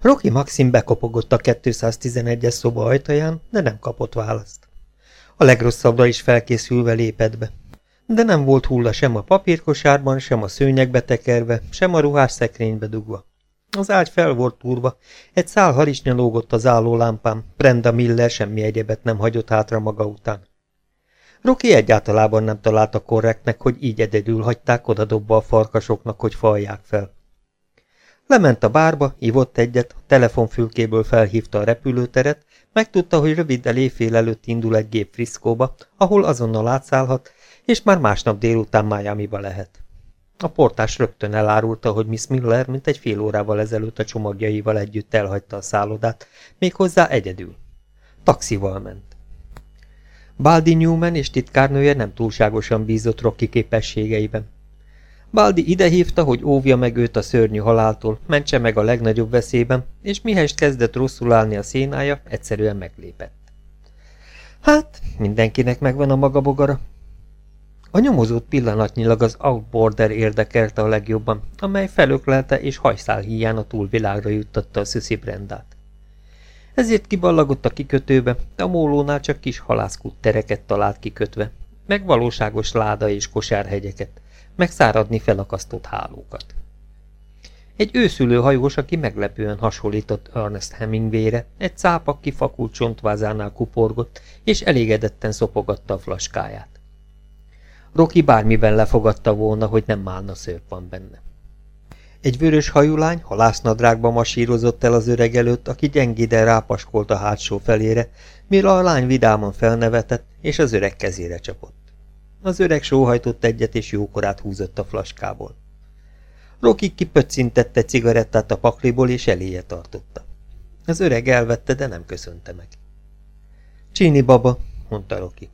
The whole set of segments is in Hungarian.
Rocky Maxim bekopogott a 211-es szoba ajtaján, de nem kapott választ. A legrosszabbra is felkészülve lépett be. De nem volt hulla sem a papírkosárban, sem a szőnyegbe tekerve, sem a ruhás szekrénybe dugva. Az ágy fel volt túrva, egy szál harisnya lógott az lámpám, Brenda Miller semmi egyebet nem hagyott hátra maga után. Roki egyáltalában nem találta korrektnek, hogy így egyedül hagyták odadobba a farkasoknak, hogy falják fel. Lement a bárba, ivott egyet, a telefonfülkéből felhívta a repülőteret, megtudta, hogy röviddel éjfél előtt indul egy gép Friszkóba, ahol azonnal átszállhat, és már másnap délután Miami-ba lehet. A portás rögtön elárulta, hogy Miss Miller mint egy fél órával ezelőtt a csomagjaival együtt elhagyta a szállodát, méghozzá egyedül. Taxival ment. Baldi Newman és titkárnője nem túlságosan bízott Rocky képességeiben. Baldi idehívta, hogy óvja meg őt a szörnyű haláltól, mentse meg a legnagyobb veszélyben, és mihelyest kezdett rosszul állni a szénája, egyszerűen meglépett. Hát, mindenkinek megvan a maga bogara. A nyomozót pillanatnyilag az Outborder érdekelte a legjobban, amely felöklelte és hajszál híján a túlvilágra juttatta a Szüszi Brendát. Ezért kiballagott a kikötőbe, de a mólónál csak kis halászkuttereket talált kikötve, meg valóságos láda és kosárhegyeket, meg száradni felakasztott hálókat. Egy őszülő hajós, aki meglepően hasonlított Ernest Hemingwayre, egy cápa kifakult csontvázánál kuporgott, és elégedetten szopogatta a flaskáját. Roki bármiben lefogadta volna, hogy nem málna szörp van benne. Egy vörös hajulány halásznadrágba masírozott el az öreg előtt, aki gyengéden rápaskolt a hátsó felére, mire a lány vidáman felnevetett, és az öreg kezére csapott. Az öreg sóhajtott egyet, és jókorát húzott a flaskából. Roki kipöccintette cigarettát a pakliból, és eléje tartotta. Az öreg elvette, de nem köszönte meg. Csini baba, mondta Roki.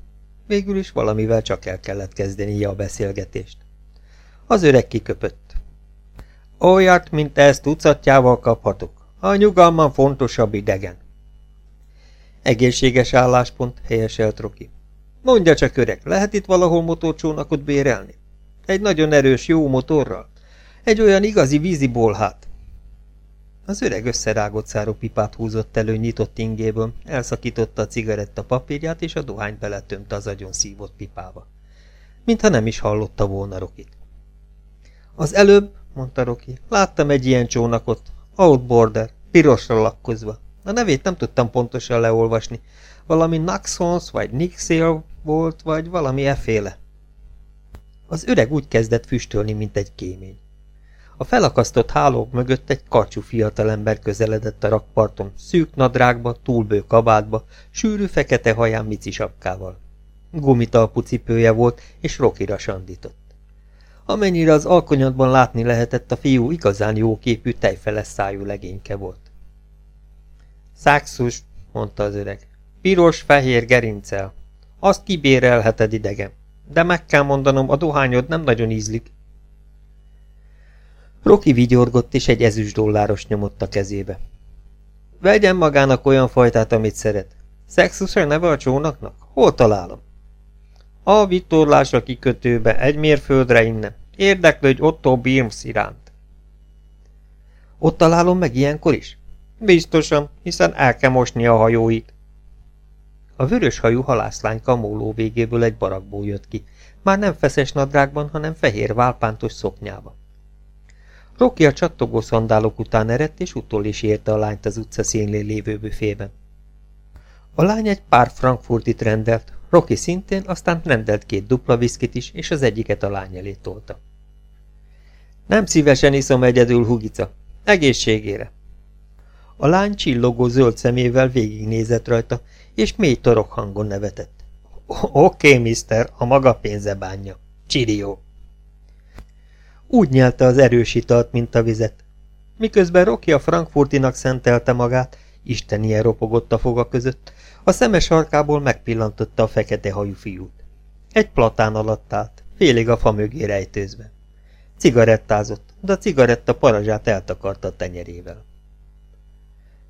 Végül is valamivel csak el kellett kezdenie a beszélgetést. Az öreg kiköpött. Olyat, mint ezt tucatjával kaphatok. A nyugalman fontosabb idegen. Egészséges álláspont, helyeselt Roki. Mondja csak, öreg, lehet itt valahol motorcsónakot bérelni? Egy nagyon erős, jó motorral? Egy olyan igazi vízibolhát? Az öreg összerágott száró pipát húzott elő nyitott ingéből, elszakította a cigaretta papírját, és a dohány beletömte az agyon szívott pipába. Mintha nem is hallotta volna Rokit. Az előbb, mondta Roki, láttam egy ilyen csónakot, Outboarder, pirosra lakkozva. A nevét nem tudtam pontosan leolvasni. Valami Naxons vagy Nixél volt, vagy valami eféle. Az öreg úgy kezdett füstölni, mint egy kémény. A felakasztott hálók mögött egy karcsú fiatalember közeledett a rakparton, szűk nadrágba, túlbő kabátba, sűrű fekete haján mici sapkával. Gumitalpú cipője volt, és rokira sandított. Amennyire az alkonyatban látni lehetett, a fiú igazán jó képű, tejfeles szájú legényke volt. Száxus, mondta az öreg. Piros-fehér gerincel. Azt kibérelheted idegen. De meg kell mondanom, a dohányod nem nagyon ízlik. Roki vigyorgott, és egy ezüst dolláros nyomott a kezébe. Vegyen magának olyan fajtát, amit szeret. Szexusa neve a csónaknak? Hol találom? A vitorlásra kikötőbe, egy mérföldre innen. Érdeklődj Otto Birms iránt. Ott találom meg ilyenkor is? Biztosan, hiszen el kell mosni a hajóit. A vörös hajú halászlány kamóló végéből egy barakból jött ki, már nem feszes nadrágban, hanem fehér válpántos szoknyában. Roki a csattogó szandálok után eredt, és utol is érte a lányt az utca színlén lévő büfében. A lány egy pár frankfurtit rendelt, Roki szintén, aztán rendelt két dupla viszkit is, és az egyiket a lány elé tolta. Nem szívesen iszom egyedül, Hugica. Egészségére. A lány csillogó zöld szemével végignézett rajta, és mély torok hangon nevetett. Oké, okay, mister, a maga pénze bánja. Csirió. Úgy nyelte az erős italt, mint a vizet. Miközben Rocky a Frankfurtinak szentelte magát, ilyen ropogott a foga között, a szemes sarkából megpillantotta a fekete hajú fiút. Egy platán alatt állt, félig a fa mögé rejtőzve. Cigarettázott, de a cigaretta parazsát eltakarta a tenyerével.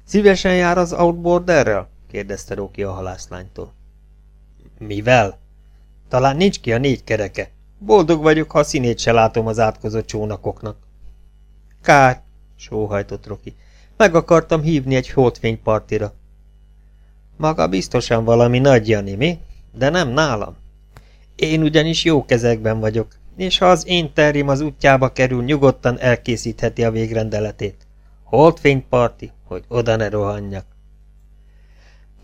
Szívesen jár az outboarderrel? Kérdezte Roki a halászlánytól. Mivel? Talán nincs ki a négy kereke. Boldog vagyok, ha színét se látom az átkozott csónakoknak. Kár, sóhajtott Roki. Meg akartam hívni egy holdfénypartira. Maga biztosan valami nagy Jani, mi? De nem nálam. Én ugyanis jó kezekben vagyok, és ha az én terjem az útjába kerül, nyugodtan elkészítheti a végrendeletét. Holdfényparti, hogy oda ne rohanjak.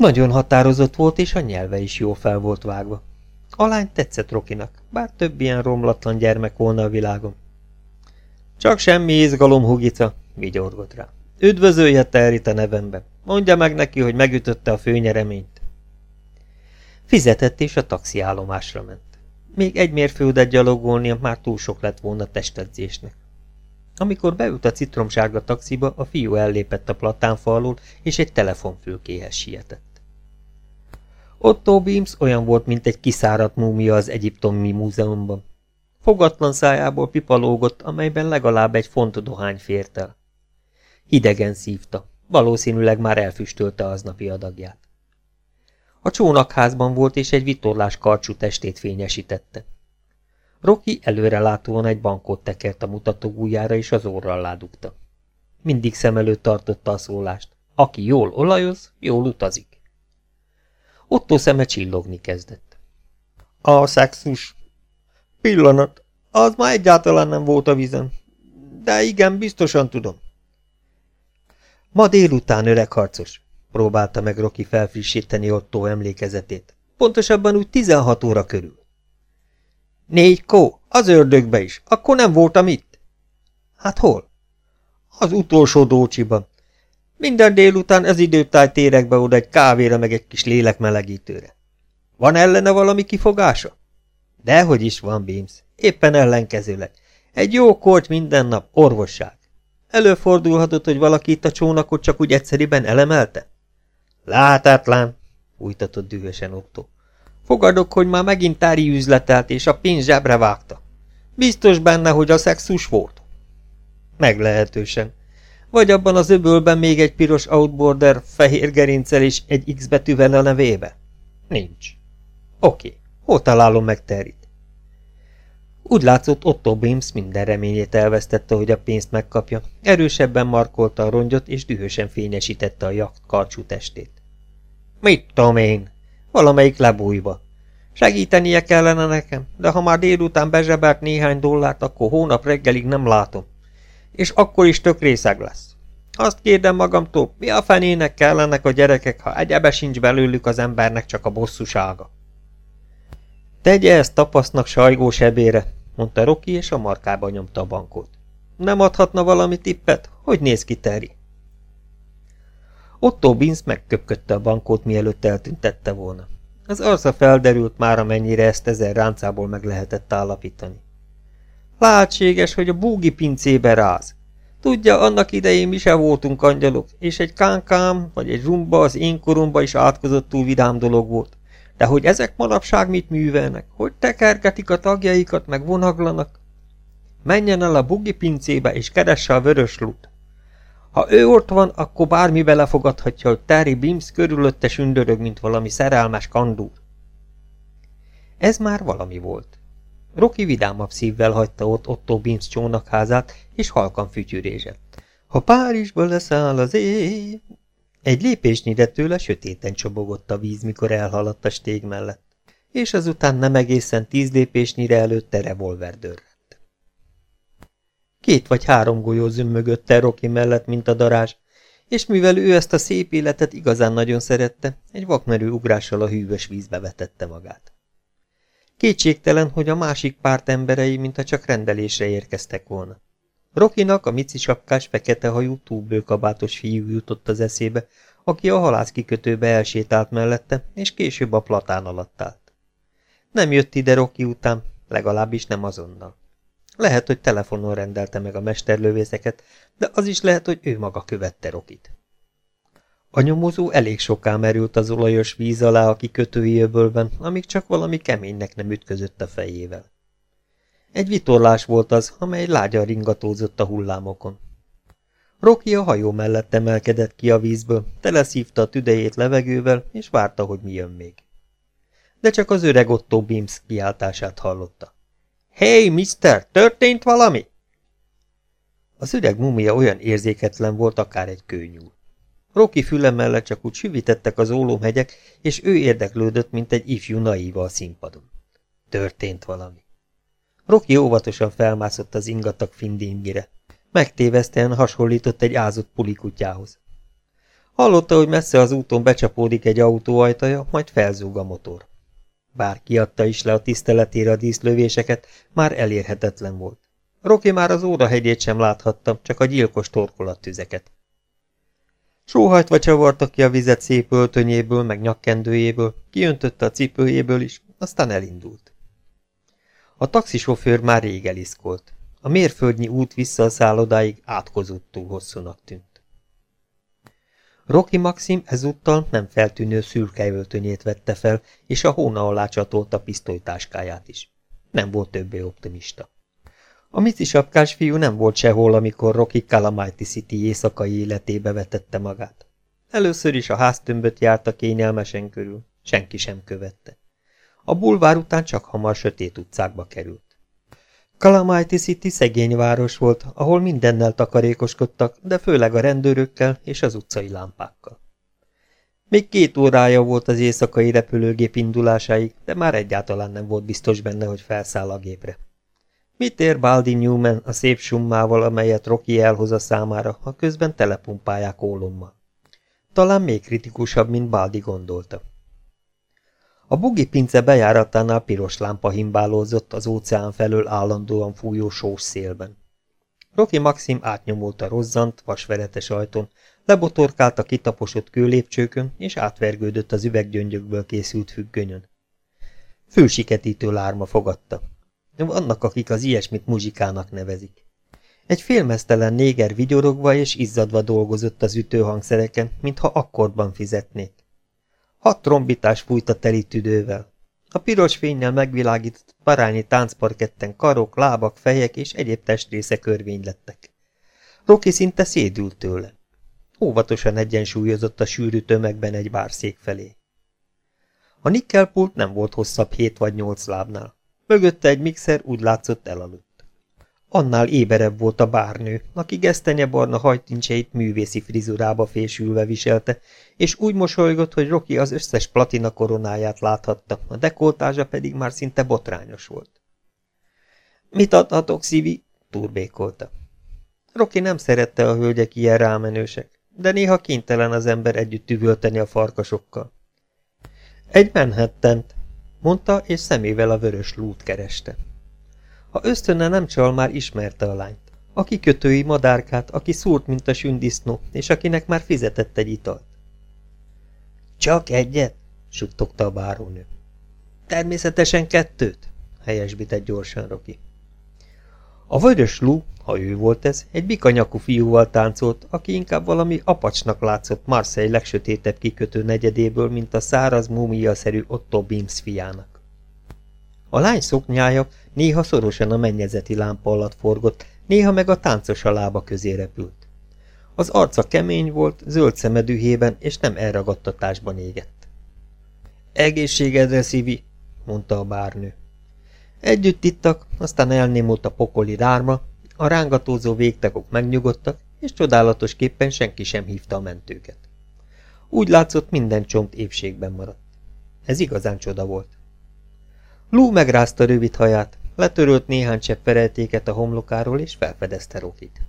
Nagyon határozott volt, és a nyelve is jó fel volt vágva. A lány tetszett Rokinak, bár több ilyen romlatlan gyermek volna a világon. Csak semmi izgalom, Hugica, vigyorgott rá. Üdvözölje Territ a nevemben. Mondja meg neki, hogy megütötte a főnyereményt. Fizetett, és a taxiállomásra ment. Még egy mérföldet gyalogolnia már túl sok lett volna testedzésnek. Amikor beült a citromsárga taxiba, a fiú ellépett a platánfa alól, és egy telefonfülkéhez sietett. Otto Beams olyan volt, mint egy kiszáradt múmia az Egyiptomi múzeumban. Fogatlan szájából pipalógott, amelyben legalább egy font dohány fért el. Hidegen szívta, valószínűleg már elfüstölte aznapi adagját. A csónakházban volt, és egy vitorlás karcsú testét fényesítette. Rocky előrelátóan egy bankot tekert a mutatógújára, és az orral ládugta. Mindig szem előtt tartotta a szólást. Aki jól olajoz, jól utazik. Otto szeme csillogni kezdett. A szexus. Pillanat. Az már egyáltalán nem volt a vízen. De igen, biztosan tudom. Ma délután, öreg harcos, próbálta meg Rocky felfrissíteni Otto emlékezetét. Pontosabban úgy 16 óra körül. Négy kó, az ördögbe is, akkor nem voltam itt. Hát hol? Az utolsó dócsiban. Minden délután ez időtáj térek be oda egy kávéra meg egy kis lélekmelegítőre. Van ellene valami kifogása? Dehogy is van, Beams. Éppen ellenkezőleg. Egy jó korty minden nap, orvosság. Előfordulhatott, hogy valaki itt a csónakot csak úgy egyszeriben elemelte? Látátlan, újtatott dühösen Otto. Fogadok, hogy már megint tári üzletelt, és a pénz zsebre vágta. Biztos benne, hogy a szexus volt? Meglehetősen. Vagy abban az öbölben még egy piros outboarder, fehér gerincsel és egy X betűvel a nevébe? Nincs. Oké, hol találom meg Territ? Úgy látszott, Otto Bims minden reményét elvesztette, hogy a pénzt megkapja. Erősebben markolta a rongyot, és dühösen fényesítette a jakt karcsú testét. Mit tudom én? Valamelyik lebújva. Segítenie kellene nekem, de ha már délután bezsebelt néhány dollárt, akkor hónap reggelig nem látom. És akkor is tök részeg lesz. Azt kérdem magamtól, mi a fenének kellenek a gyerekek, ha egyebe sincs belőlük az embernek csak a bosszúsága. Tegye ezt tapasznak sajgó sebére, mondta Roki, és a markába nyomta a bankot. Nem adhatna valami tippet? Hogy néz ki Terry? Otto Binz megköpködte a bankót, mielőtt eltüntette volna. Az arca felderült már, amennyire ezt ezer ráncából meg lehetett állapítani. Lehetséges, hogy a búgi pincébe ráz. Tudja, annak idején mi se voltunk angyalok, és egy kánkám vagy egy zsumba az én koromba is átkozottul vidám dolog volt. De hogy ezek manapság mit művelnek? Hogy tekergetik a tagjaikat, meg vonaglanak? Menjen el a bugi pincébe, és keresse a vörös lut. Ha ő ott van, akkor bármi belefogadhatja, hogy Terry Bims körülötte sündörög, mint valami szerelmes kandúr. Ez már valami volt. Roki vidámabb szívvel hagyta ott Otto Bims csónakházát, és halkan fütyűrézett. Ha Párizsba leszáll az éj... Egy lépésnyire tőle sötéten csobogott a víz, mikor elhaladt a stég mellett, és azután nem egészen tíz lépésnyire előtte revolverdőr. Két vagy három golyó zümmögött el Rocky mellett, mint a darázs, és mivel ő ezt a szép életet igazán nagyon szerette, egy vakmerő ugrással a hűvös vízbe vetette magát. Kétségtelen, hogy a másik párt emberei, mintha csak rendelésre érkeztek volna. Rokinak a mici sapkás, fekete hajú, túlbőkabátos fiú jutott az eszébe, aki a halászkikötőbe elsétált mellette, és később a platán alatt állt. Nem jött ide Roki után, legalábbis nem azonnal. Lehet, hogy telefonon rendelte meg a mesterlövészeket, de az is lehet, hogy ő maga követte Rokit. A nyomozó elég soká merült az olajos víz alá a kikötői öbölben, amíg csak valami keménynek nem ütközött a fejével. Egy vitorlás volt az, amely lágyan ringatózott a hullámokon. Roki a hajó mellett emelkedett ki a vízből, teleszívta a tüdejét levegővel, és várta, hogy mi jön még. De csak az öreg Otto Bims kiáltását hallotta. Hey, mister, történt valami? Az öreg mumia olyan érzéketlen volt, akár egy kőnyúl. Roki füle mellett csak úgy süvítettek az ólomhegyek, és ő érdeklődött, mint egy ifjú naíva a színpadon. Történt valami. Roki óvatosan felmászott az ingatag findíngire. Megtévesztően hasonlított egy ázott pulikutyához. Hallotta, hogy messze az úton becsapódik egy autó ajtaja, majd felzúg a motor. Bár kiadta is le a tiszteletére a díszlövéseket, már elérhetetlen volt. Roki már az órahegyét sem láthatta, csak a gyilkos torkolattüzeket. Sóhajtva csavarta ki a vizet szép öltönyéből, meg nyakkendőjéből, kiöntötte a cipőjéből is, aztán elindult. A taxisofőr már rég eliszkolt. A mérföldnyi út vissza a szállodáig átkozottul hosszúnak tűnt. Rocky Maxim ezúttal nem feltűnő szürke öltönyét vette fel, és a hóna alá csatolta pisztolytáskáját is. Nem volt többé optimista. A mici sapkás fiú nem volt sehol, amikor Rocky Calamity City éjszakai életébe vetette magát. Először is a háztömböt járta kényelmesen körül, senki sem követte. A bulvár után csak hamar sötét utcákba került. Calamity City szegény város volt, ahol mindennel takarékoskodtak, de főleg a rendőrökkel és az utcai lámpákkal. Még két órája volt az éjszakai repülőgép indulásáig, de már egyáltalán nem volt biztos benne, hogy felszáll a gépre. Mit ér Baldi Newman a szép summával, amelyet Rocky elhoz a számára, ha közben telepumpálják ólommal? Talán még kritikusabb, mint Baldi gondolta. A bugi pince bejáratánál piros lámpa himbálózott az óceán felől állandóan fújó sós szélben. Rocky Maxim átnyomult a rozzant, vasveretes ajtón, lebotorkált a kitaposott kőlépcsőkön, és átvergődött az üveggyöngyökből készült függönyön. Fülsiketítő lárma fogadta. Vannak, akik az ilyesmit muzsikának nevezik. Egy félmeztelen néger vigyorogva és izzadva dolgozott az ütőhangszereken, mintha akkordban fizetnék. Hat trombitás fújt a teli tüdővel. A piros fénynel megvilágított parányi táncparketten karok, lábak, fejek és egyéb testrésze körvény lettek. Roki szinte szédült tőle. Óvatosan egyensúlyozott a sűrű tömegben egy bárszék felé. A nikkelpult nem volt hosszabb hét vagy nyolc lábnál. Mögötte egy mixer úgy látszott elaludt. Annál éberebb volt a bárnő, aki gesztenyebarna hajtincseit művészi frizurába fésülve viselte, és úgy mosolygott, hogy Rocky az összes platina koronáját láthatta, a dekoltázsa pedig már szinte botrányos volt. Mit adhatok, Szívi? turbékolta. Rocky nem szerette a hölgyek ilyen rámenősek, de néha kénytelen az ember együtt üvölteni a farkasokkal. Egy menhettent, mondta, és szemével a vörös lút kereste. Ha ösztönne nem csal, már ismerte a lányt. A kikötői madárkát, aki szúrt, mint a sündisznó, és akinek már fizetett egy italt. Csak egyet? suttogta a bárónő. Természetesen kettőt, helyesbített gyorsan Roki. A vörös lú, ha ő volt ez, egy bikanyakú fiúval táncolt, aki inkább valami apacsnak látszott Marseille legsötétebb kikötő negyedéből, mint a száraz múmia-szerű Otto Beams fiának. A lány szoknyája néha szorosan a mennyezeti lámpa alatt forgott, néha meg a táncos a lába közé repült. Az arca kemény volt, zöld szeme dühében, és nem elragadtatásban égett. Egészségedre, Szivi, mondta a bárnő. Együtt ittak, aztán elnémult a pokoli rárma, a rángatózó végtagok megnyugodtak, és csodálatosképpen senki sem hívta a mentőket. Úgy látszott, minden csont épségben maradt. Ez igazán csoda volt. Lú megrázta rövid haját, letörölt néhány csepp fereltéket a homlokáról, és felfedezte Rokit.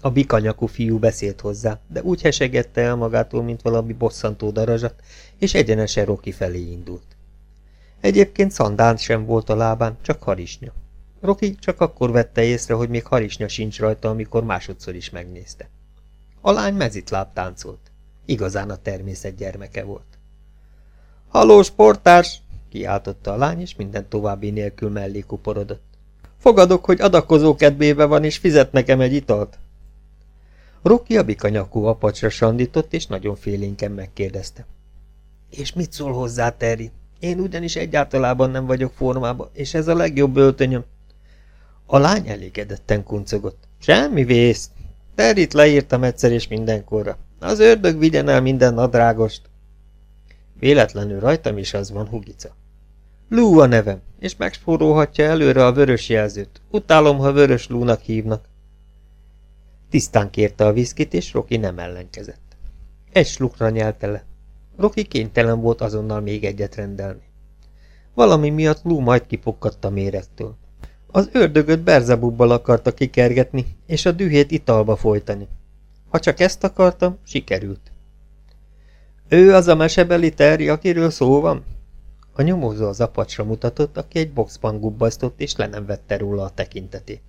A bikanyakú fiú beszélt hozzá, de úgy hesegette el magától, mint valami bosszantó darazsat, és egyenesen Roki felé indult. Egyébként szandán sem volt a lábán, csak harisnya. Roki csak akkor vette észre, hogy még harisnya sincs rajta, amikor másodszor is megnézte. A lány mezitláb táncolt. Igazán a természet gyermeke volt. – Haló, sportárs! – kiáltotta a lány, és minden további nélkül mellé kuporodott. – Fogadok, hogy adakozó kedvébe van, és fizet nekem egy italt? Roki a bikanyakú apacsra sandított, és nagyon félénken megkérdezte. – És mit szól hozzá, Terry? Én ugyanis egyáltalában nem vagyok formában, és ez a legjobb öltönyöm. A lány elégedetten kuncogott. Semmi vész. Territ leírtam egyszer és mindenkorra. Az ördög vigyen el minden nadrágost. Véletlenül rajtam is az van, Hugica. Lú a nevem, és megspórolhatja előre a vörös jelzőt. Utálom, ha vörös lúnak hívnak. Tisztán kérte a viszkit, és Roki nem ellenkezett. Egy slukra nyelte le. Roki kénytelen volt azonnal még egyet rendelni. Valami miatt Lou majd kipukkadt a mérettől. Az ördögöt berzebubbal akarta kikergetni, és a dühét italba folytani. Ha csak ezt akartam, sikerült. Ő az a mesebeli terj, akiről szó van? A nyomozó az apacsra mutatott, aki egy boxban gubbasztott, és le nem vette róla a tekintetét.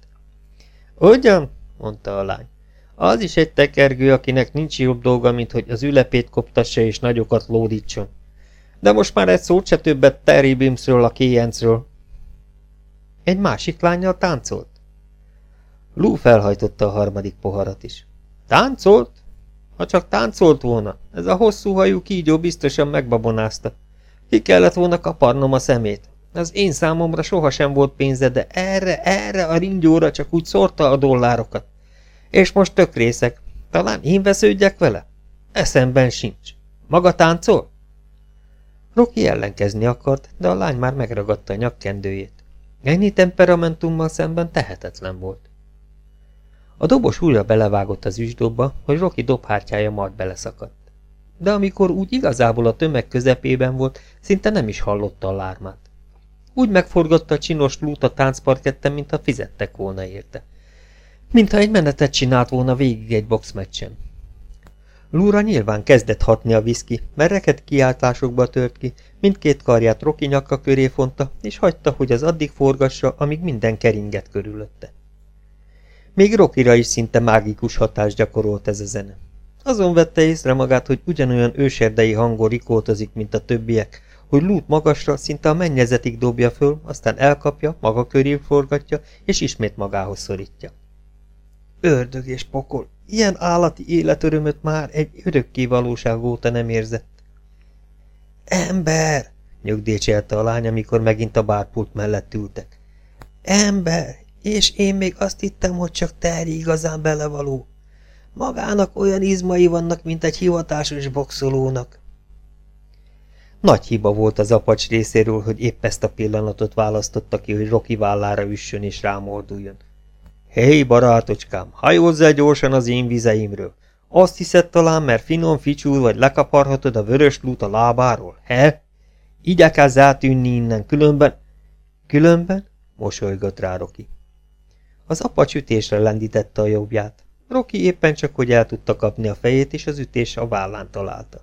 Ugyan? mondta a lány. Az is egy tekergő, akinek nincs jobb dolga, mint hogy az ülepét koptassa és nagyokat lódítson. De most már egy szót se többet Terry Bimsről, a kéjencről. Egy másik lányjal táncolt? Lou felhajtotta a harmadik poharat is. Táncolt? Ha csak táncolt volna, ez a hosszú hajú kígyó biztosan megbabonázta. Ki kellett volna kaparnom a szemét. Az én számomra sohasem volt pénze, de erre, erre a ringyóra csak úgy szórta a dollárokat. És most tök részek. Talán én vesződjek vele? Eszemben sincs. Maga táncol? Roki ellenkezni akart, de a lány már megragadta a nyakkendőjét. Ennyi temperamentummal szemben tehetetlen volt. A dobos újra belevágott az üsdobba, hogy Roki dobhártyája majd beleszakadt. De amikor úgy igazából a tömeg közepében volt, szinte nem is hallotta a lármát. Úgy megforgatta a csinos lút a táncparketten, mintha fizettek volna érte. Mintha egy menetet csinált volna végig egy boxmeccsen. Lúra nyilván kezdett hatni a viszki, mert reket kiáltásokba tört ki, mindkét karját Roki nyakka köré fonta, és hagyta, hogy az addig forgassa, amíg minden keringet körülötte. Még Rokira is szinte mágikus hatást gyakorolt ez a zene. Azon vette észre magát, hogy ugyanolyan őserdei hangon rikótozik, mint a többiek, hogy lút magasra, szinte a mennyezetig dobja föl, aztán elkapja, maga köré forgatja, és ismét magához szorítja. Ördög és pokol, ilyen állati életörömöt már egy örökké valóság óta nem érzett. Ember! nyugdíjcselte a lány, amikor megint a bárpult mellett ültek. Ember! És én még azt hittem, hogy csak Terry igazán belevaló. Magának olyan izmai vannak, mint egy hivatásos boxolónak. Nagy hiba volt az apacs részéről, hogy épp ezt a pillanatot választotta ki, hogy Roki vállára üssön és rámorduljon. Hé, barátocskám, hajózzál gyorsan az én vizeimről. Azt hiszed talán, mert finom ficsúr vagy lekaparhatod a vörös lút a lábáról, he? Igyekezz átűnni innen, különben... Különben? mosolygott rá Roki. Az apacs ütésre lendítette a jobbját. Roki éppen csak, hogy el tudta kapni a fejét, és az ütés a vállán találta.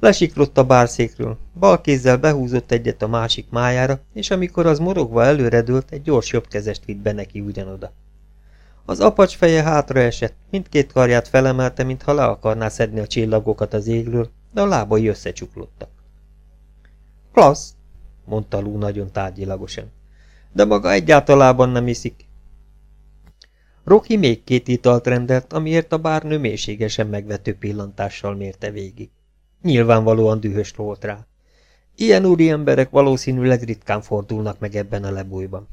Lesiklott a bárszékről, bal kézzel behúzott egyet a másik májára, és amikor az morogva előredőlt, egy gyors jobbkezest vitt be neki ugyanoda. Az apacs feje hátra esett, mindkét karját felemelte, mintha le akarná szedni a csillagokat az égről, de a lábai összecsuklottak. Klassz, mondta Lú nagyon tárgyilagosan, de maga egyáltalában nem iszik. Roki még két italt rendelt, amiért a bárnő mélységesen megvető pillantással mérte végig. Nyilvánvalóan dühös volt rá. Ilyen úri emberek valószínűleg ritkán fordulnak meg ebben a lebújban.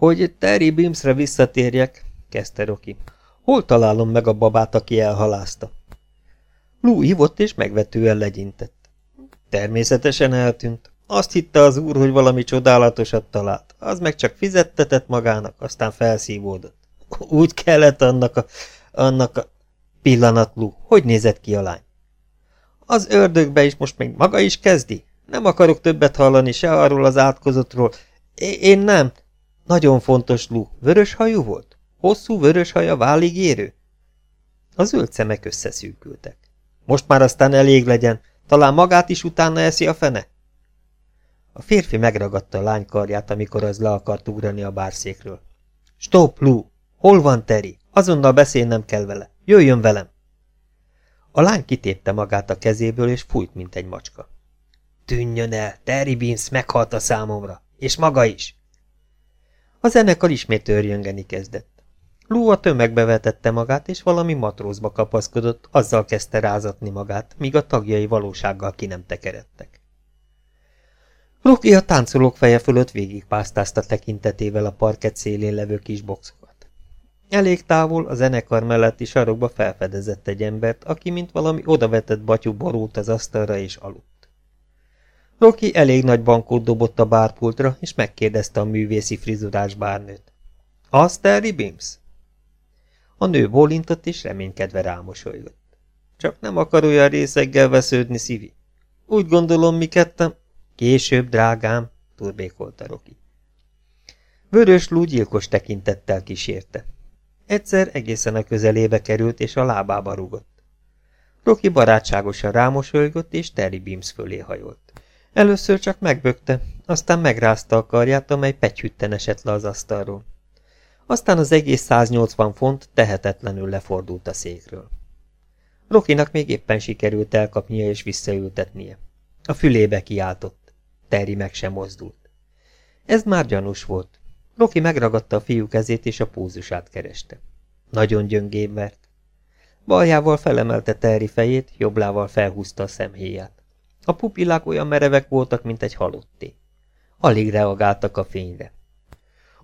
Hogy Terry Bimsre visszatérjek, kezdte Roki. Hol találom meg a babát, aki elhalázta? Lou hívott és megvetően legyintett. Természetesen eltűnt. Azt hitte az úr, hogy valami csodálatosat talált. Az meg csak fizettetett magának, aztán felszívódott. Úgy kellett annak a... annak a... Pillanat, Lou, hogy nézett ki a lány? Az ördögbe is most még maga is kezdi? Nem akarok többet hallani se arról az átkozottról. Én nem. Nagyon fontos, Lou. Vörös hajú volt? Hosszú vörös haja válig érő? A zöld szemek összeszűkültek. Most már aztán elég legyen. Talán magát is utána eszi a fene? A férfi megragadta a lány karját, amikor az le akart ugrani a bárszékről. Stop, Lou! Hol van Terry? Azonnal beszélnem kell vele. Jöjjön velem! A lány kitépte magát a kezéből, és fújt, mint egy macska. Tűnjön el, Terry Beans meghalt a számomra, és maga is. A zenekar ismét örjöngeni kezdett. Lou a tömegbe vetette magát, és valami matrózba kapaszkodott, azzal kezdte rázatni magát, míg a tagjai valósággal ki nem tekeredtek. Rocky a táncolók feje fölött végigpásztázta tekintetével a parkett szélén levő kis boxokat. Elég távol, a zenekar melletti sarokba felfedezett egy embert, aki mint valami odavetett batyú borult az asztalra és aludt. Rocky elég nagy bankót dobott a bárpultra, és megkérdezte a művészi frizurás bárnőt. Az Terry Bims? A nő bólintott és reménykedve rámosolygott. Csak nem akar olyan részeggel vesződni, Szivi. Úgy gondolom, mi kettem. Később, drágám, turbékolta Roki. Vörös lú gyilkos tekintettel kísérte. Egyszer egészen a közelébe került, és a lábába rugott. Roki barátságosan rámosolygott, és Terry Beams fölé hajolt. Először csak megbökte, aztán megrázta a karját, amely pegyhütten esett le az asztalról. Aztán az egész 180 font tehetetlenül lefordult a székről. Rokinak még éppen sikerült elkapnia és visszaültetnie. A fülébe kiáltott. Terry meg sem mozdult. Ez már gyanús volt. Roki megragadta a fiú kezét és a púzusát kereste. Nagyon gyöngén mert. Baljával felemelte Terry fejét, jobblával felhúzta a szemhéját. A pupillák olyan merevek voltak, mint egy halotté. Alig reagáltak a fényre.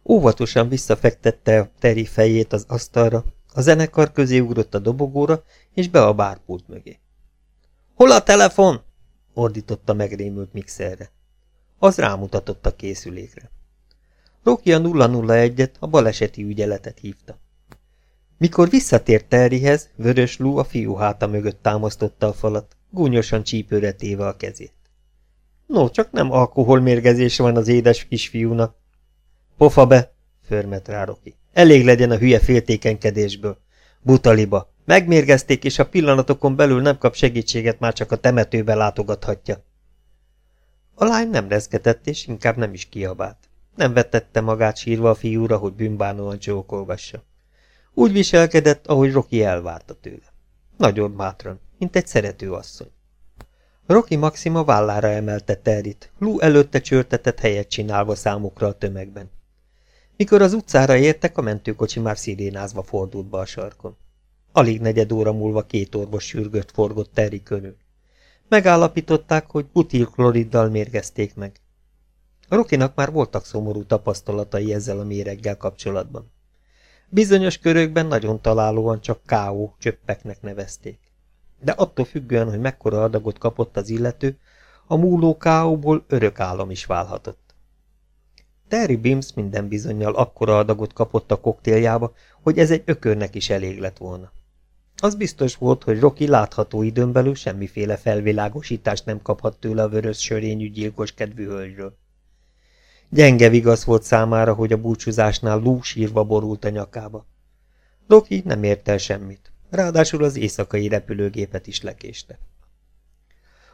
Óvatosan visszafektette a Terry fejét az asztalra, a zenekar közé ugrott a dobogóra, és be a bárpult mögé. – Hol a telefon? – ordította megrémült mixerre. Az rámutatott a készülékre. Roki a 001-et, a baleseti ügyeletet hívta. Mikor visszatért Terryhez, Vörös Lú a fiú háta mögött támasztotta a falat, gúnyosan csípőre téve a kezét. No, csak nem alkoholmérgezés van az édes kisfiúnak. Pofa be, förmet rá Roki. Elég legyen a hülye féltékenykedésből. Butaliba. Megmérgezték, és a pillanatokon belül nem kap segítséget, már csak a temetőbe látogathatja. A lány nem rezgetett, és inkább nem is kiabált. Nem vetette magát sírva a fiúra, hogy bűnbánóan csókolgassa. Úgy viselkedett, ahogy Roki elvárta tőle. Nagyon bátran, mint egy szerető asszony. Roki Maxima vállára emelte Territ, Lú előtte csörtetett helyet csinálva számukra a tömegben. Mikor az utcára értek, a mentőkocsi már szirénázva fordult be a sarkon. Alig negyed óra múlva két orvos sürgött forgott Terry körül. Megállapították, hogy butilkloriddal mérgezték meg. A Rokinak már voltak szomorú tapasztalatai ezzel a méreggel kapcsolatban. Bizonyos körökben nagyon találóan csak K.O. csöppeknek nevezték. De attól függően, hogy mekkora adagot kapott az illető, a múló K.O.-ból örök állam is válhatott. Terry Bims minden bizonyal akkora adagot kapott a koktéljába, hogy ez egy ökörnek is elég lett volna. Az biztos volt, hogy Rocky látható időn belül semmiféle felvilágosítást nem kaphat tőle a vörös sörényű gyilkos kedvű hölgyről. Gyenge vigasz volt számára, hogy a búcsúzásnál lú sírva borult a nyakába. Rocky nem ért el semmit, ráadásul az éjszakai repülőgépet is lekéste.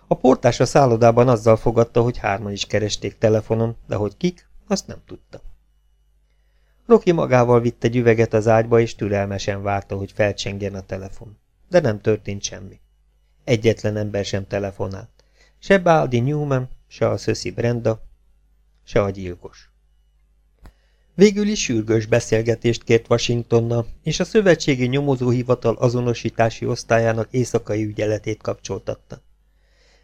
A portás a szállodában azzal fogadta, hogy hárman is keresték telefonon, de hogy kik, azt nem tudta. Roki magával vitte egy üveget az ágyba, és türelmesen várta, hogy felcsengjen a telefon. De nem történt semmi. Egyetlen ember sem telefonált. Se Baldi Newman, se a szöszi Brenda, se a gyilkos. Végül is sürgős beszélgetést kért Washingtonnal, és a szövetségi nyomozóhivatal azonosítási osztályának éjszakai ügyeletét kapcsoltatta.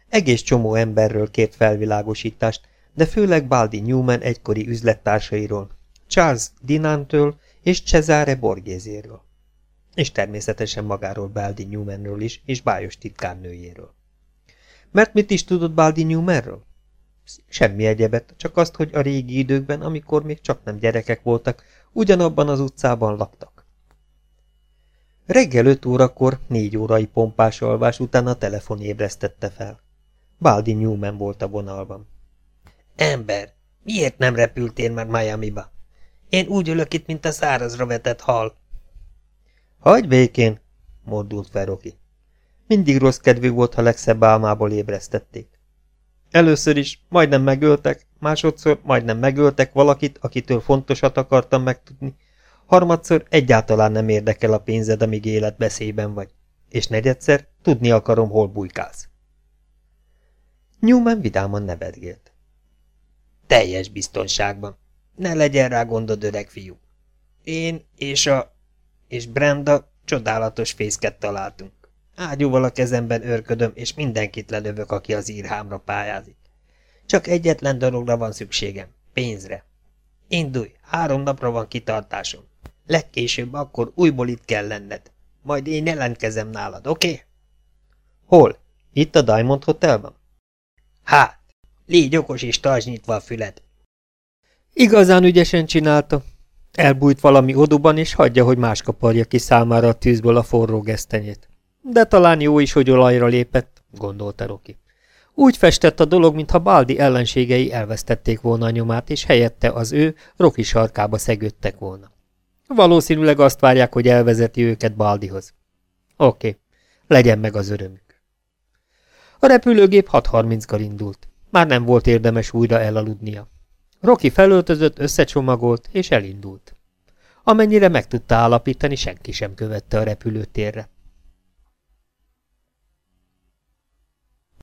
Egész csomó emberről kért felvilágosítást, de főleg Baldi Newman egykori üzlettársairól, Charles Dinantől és Cesare Borgézéről. És természetesen magáról Baldi Newmanről is, és bájos titkárnőjéről. Mert mit is tudott Baldi Newmanről? Semmi egyebet, csak azt, hogy a régi időkben, amikor még csak nem gyerekek voltak, ugyanabban az utcában laktak. Reggel öt órakor, négy órai pompás alvás után a telefon ébresztette fel. Baldi Newman volt a vonalban. Ember, miért nem repültél már Miami-ba? Én úgy ülök itt, mint a szárazra vetett hal. Hagy békén, mordult fel Roki. Mindig rossz kedvű volt, ha legszebb álmából ébresztették. Először is majdnem megöltek, másodszor majdnem megöltek valakit, akitől fontosat akartam megtudni, harmadszor egyáltalán nem érdekel a pénzed, amíg életbeszélyben vagy, és negyedszer tudni akarom, hol bujkálsz. Newman vidáman nevetgélt. Teljes biztonságban. Ne legyen rá gondod, öreg fiú. Én és a... és Brenda csodálatos fészket találtunk. Ágyúval a kezemben örködöm, és mindenkit lelövök, aki az írhámra pályázik. Csak egyetlen dologra van szükségem, pénzre. Indulj, három napra van kitartásom. Legkésőbb akkor újból itt kell lenned. Majd én jelentkezem nálad, oké? Okay? Hol? Itt a Diamond Hotelban? Hát, légy okos és tartsd nyitva a füled. Igazán ügyesen csinálta. Elbújt valami oduban, és hagyja, hogy más kaparja ki számára a tűzből a forró gesztenyét. De talán jó is, hogy olajra lépett, gondolta Roki. Úgy festett a dolog, mintha Baldi ellenségei elvesztették volna a nyomát, és helyette az ő Roki sarkába szegődtek volna. Valószínűleg azt várják, hogy elvezeti őket Baldihoz. Oké, legyen meg az örömük. A repülőgép 6.30-kor indult. Már nem volt érdemes újra elaludnia. Roki felöltözött, összecsomagolt, és elindult. Amennyire meg tudta állapítani, senki sem követte a repülőtérre.